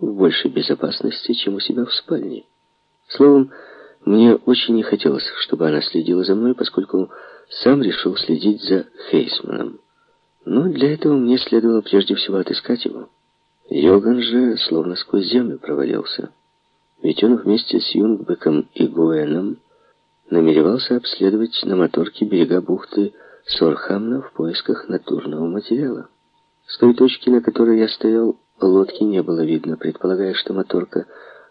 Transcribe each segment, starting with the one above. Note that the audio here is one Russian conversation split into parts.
в большей безопасности, чем у себя в спальне. Словом, мне очень не хотелось, чтобы она следила за мной, поскольку сам решил следить за Хейсманом. Но для этого мне следовало прежде всего отыскать его. Йоган же словно сквозь землю провалился. Ведь он вместе с Юнгбеком и Гуэном намеревался обследовать на моторке берега бухты Сорхамна в поисках натурного материала. С той точки, на которой я стоял, лодки не было видно, предполагая, что моторка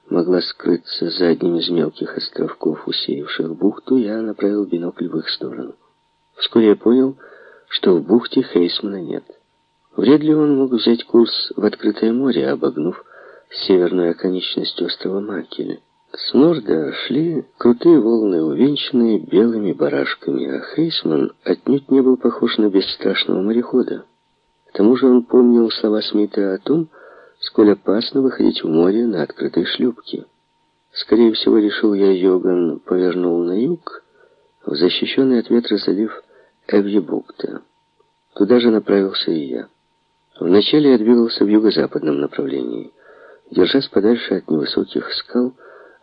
могла скрыться за одним из мелких островков, усеявших бухту, я направил бинокль в их сторону. Вскоре я понял, что в бухте Хейсмана нет. Вряд ли он мог взять курс в открытое море, обогнув северную оконечность острова Макеле. С норда шли крутые волны, увенчанные белыми барашками, а Хейсман отнюдь не был похож на бесстрашного морехода. К тому же он помнил слова Смита о том, сколь опасно выходить в море на открытой шлюпке. Скорее всего, решил я, Йоган повернул на юг, в защищенный от ветра залив Эвьебукта. Туда же направился и я. Вначале я двигался в юго-западном направлении, держась подальше от невысоких скал,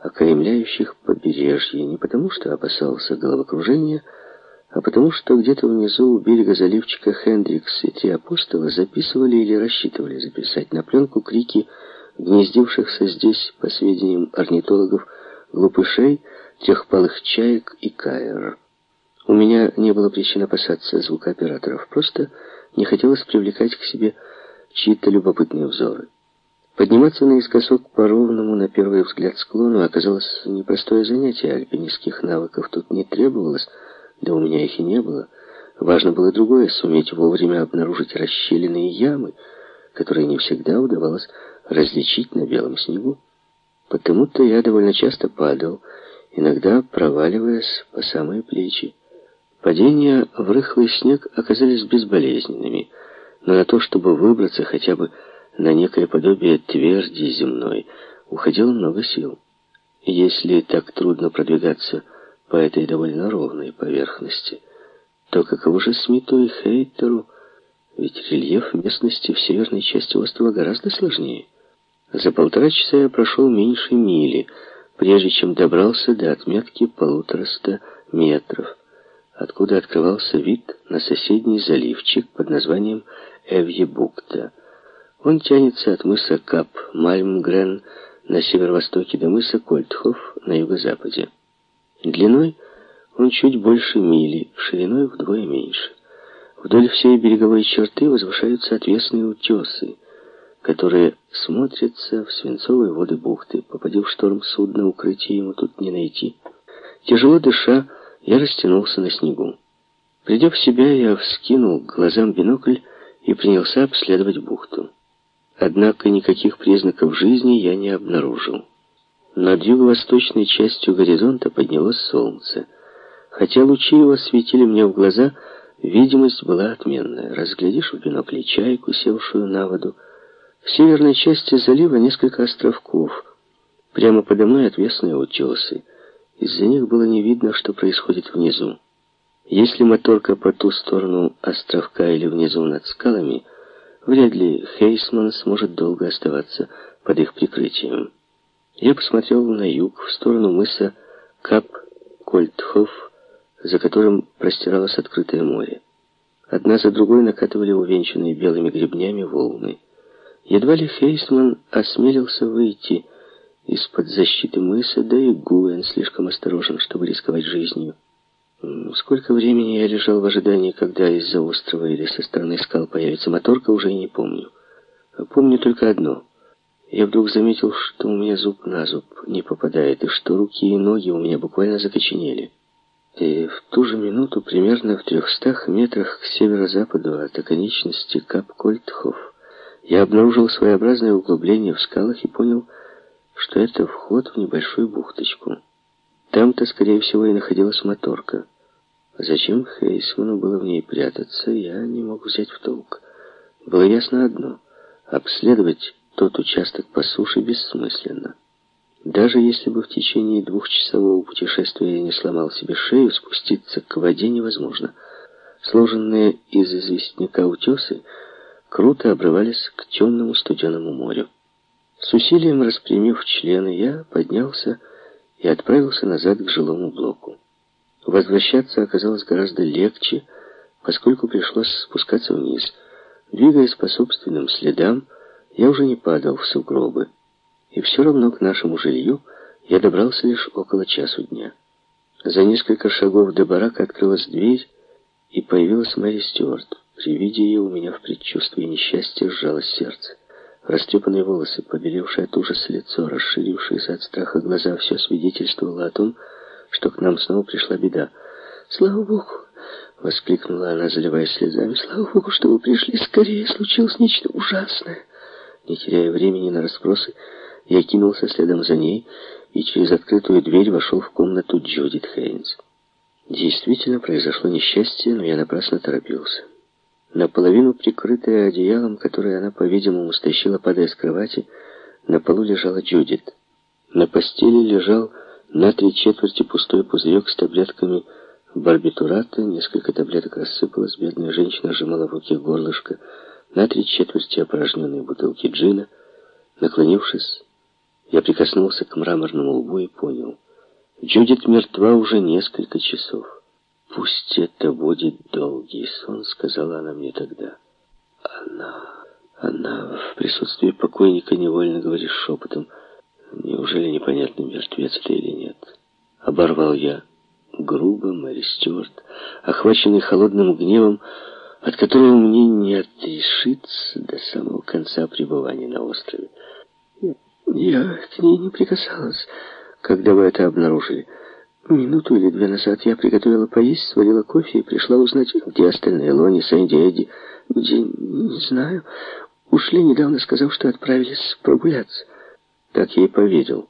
окаймляющих побережье, не потому что опасался головокружения, а потому что где-то внизу у берега заливчика Хендрикс и три апостола записывали или рассчитывали записать на пленку крики гнездившихся здесь, по сведениям орнитологов, глупышей, трехпалых чаек и каэр. У меня не было причин опасаться звукооператоров, просто не хотелось привлекать к себе чьи-то любопытные взоры. Подниматься наискосок по ровному, на первый взгляд, склону оказалось непростое занятие, альпинистских навыков тут не требовалось, да у меня их и не было. Важно было другое — суметь вовремя обнаружить расщелины и ямы, которые не всегда удавалось различить на белом снегу. Потому-то я довольно часто падал, иногда проваливаясь по самые плечи. Падения в рыхлый снег оказались безболезненными, но на то, чтобы выбраться хотя бы на некое подобие тверди земной, уходило много сил. Если так трудно продвигаться по этой довольно ровной поверхности, то каково же Смиту и Хейтеру, ведь рельеф местности в северной части острова гораздо сложнее. За полтора часа я прошел меньше мили, прежде чем добрался до отметки полутораста метров, откуда открывался вид на соседний заливчик под названием Эвьебукта. Он тянется от мыса Кап-Мальмгрен на северо-востоке до мыса Кольтхоф на юго-западе. Длиной он чуть больше мили, шириной вдвое меньше. Вдоль всей береговой черты возвышаются отвесные утесы, которые смотрятся в свинцовые воды бухты. Попади в шторм судна, укрытие ему тут не найти. Тяжело дыша, я растянулся на снегу. Придя в себя, я вскинул глазам бинокль и принялся обследовать бухту. Однако никаких признаков жизни я не обнаружил. Над юго-восточной частью горизонта поднялось солнце. Хотя лучи его светили мне в глаза, видимость была отменная. Разглядишь в бинокле чайку, севшую на воду. В северной части залива несколько островков. Прямо подо мной отвесные утесы. Из-за них было не видно, что происходит внизу. Если моторка по ту сторону островка или внизу над скалами, вряд ли Хейсман сможет долго оставаться под их прикрытием. Я посмотрел на юг, в сторону мыса Кап-Кольтхоф, за которым простиралось открытое море. Одна за другой накатывали увенчанные белыми гребнями волны. Едва ли Хейсман осмелился выйти из-под защиты мыса, да и Гуэн слишком осторожен, чтобы рисковать жизнью. Сколько времени я лежал в ожидании, когда из-за острова или со стороны скал появится моторка, уже не помню. Помню только одно — я вдруг заметил, что у меня зуб на зуб не попадает, и что руки и ноги у меня буквально закоченели. И в ту же минуту, примерно в трехстах метрах к северо-западу от оконечности Кап-Кольтхоф, я обнаружил своеобразное углубление в скалах и понял, что это вход в небольшую бухточку. Там-то, скорее всего, и находилась моторка. Зачем Хейсману было в ней прятаться, я не мог взять в толк. Было ясно одно — обследовать тот участок по суше бессмысленно. Даже если бы в течение двухчасового путешествия я не сломал себе шею, спуститься к воде невозможно. Сложенные из известняка утесы круто обрывались к темному студеному морю. С усилием распрямив члены, я поднялся и отправился назад к жилому блоку. Возвращаться оказалось гораздо легче, поскольку пришлось спускаться вниз. Двигаясь по собственным следам, я уже не падал в сугробы. И все равно к нашему жилью я добрался лишь около часу дня. За несколько шагов до барака открылась дверь, и появилась Мэри Стюарт. При виде ее у меня в предчувствии несчастья сжалось сердце. Растрепанные волосы, побелевшее от ужаса лицо, расширившиеся от страха глаза, все свидетельствовало о том, что к нам снова пришла беда. «Слава Богу!» — воскликнула она, заливаясь слезами. «Слава Богу, что вы пришли скорее! Случилось нечто ужасное!» Не теряя времени на расспросы, я кинулся следом за ней и через открытую дверь вошел в комнату Джудит Хейнс. Действительно произошло несчастье, но я напрасно торопился. Наполовину прикрытая одеялом, которое она, по-видимому, стащила, падая с кровати, на полу лежала Джудит. На постели лежал на три четверти пустой пузырек с таблетками барбитурата, несколько таблеток рассыпалось, бедная женщина сжимала в руке горлышко, на три четверти опорожненной бутылки джина. Наклонившись, я прикоснулся к мраморному лбу и понял. Джудит мертва уже несколько часов. «Пусть это будет долгий сон», — сказала она мне тогда. «Она... она в присутствии покойника невольно говорит шепотом. Неужели непонятный мертвец это или нет?» Оборвал я. Грубо Мэри Стюарт, охваченный холодным гневом, от которого мне не отрешиться до самого конца пребывания на острове. «Я к ней не прикасалась, когда вы это обнаружили». Минуту или две назад я приготовила поесть, сварила кофе и пришла узнать, где остальные Лони, Сэнди, Эдди. Где, не знаю. Ушли недавно, сказав, что отправились прогуляться. Так я и поверил.